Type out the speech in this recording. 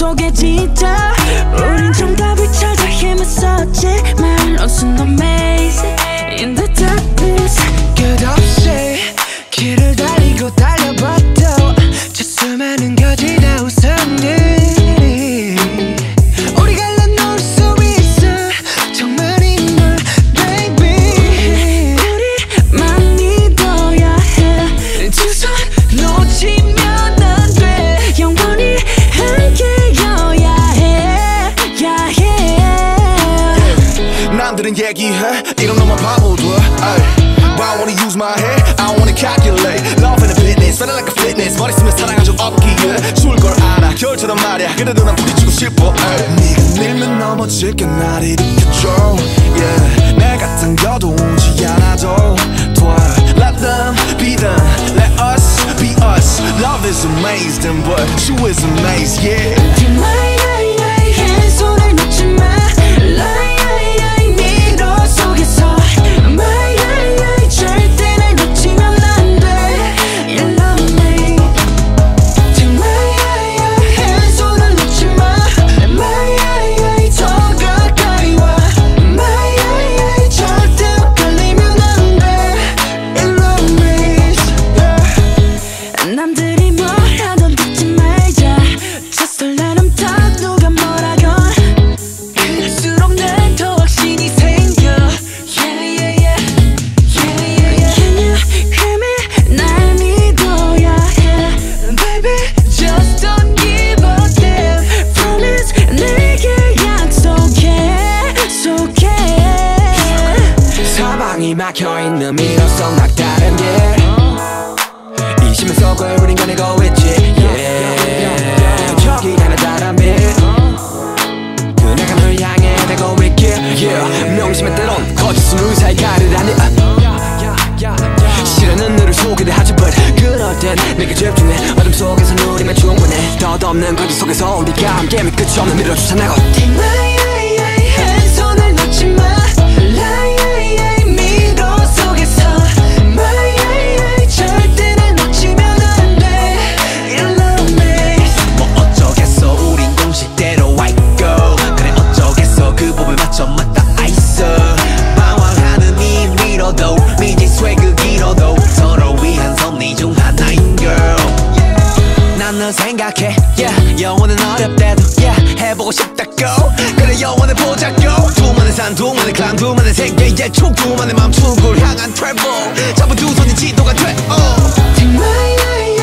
속에 진짜 우린 정답을 찾아 헤맸었지만 in the maze In the darkness. 끝없이 길을 달리고 달려봤도 저 수많은 얘기해 이런 놈만 바보들 ay. But I wanna use my head I wanna calculate Love and fitness Feeling like a fitness 머리 쓰면 사랑한 적 없기에 좋을 걸 알아 겨울처럼 말야 그래도 난 부딪히고 싶어 ay. 네가 밀면 넘어질 게 날 일으켜줘 yeah. 내가 당겨도 오지 않아도 돼 Let them be them Let us be us Love is amazing but you is amazed yeah 남들이 뭘 하던 듣지 말자 Just them talk 누가 뭐라건 그럴수록 난 더 확신이 생겨 Yeah yeah yeah Yeah yeah yeah Can you hear me 날 믿어야 해 Baby just don't give a damn Promise 내게 약속해 약속해 사방이 막혀있는 미로성 막다 우리가 함께 끝이 없는 미로 주산하고 난 널 생각해 yeah. 영원은 어렵대도 yeah. 해보고 싶다 go 그래 영원을 보자 go 두만의 산 두만의 클람 두만의 세계 예측 총 두만의 맘 축을 향한 travel 잡은 두 손이 지도가 돼 oh. Take my eye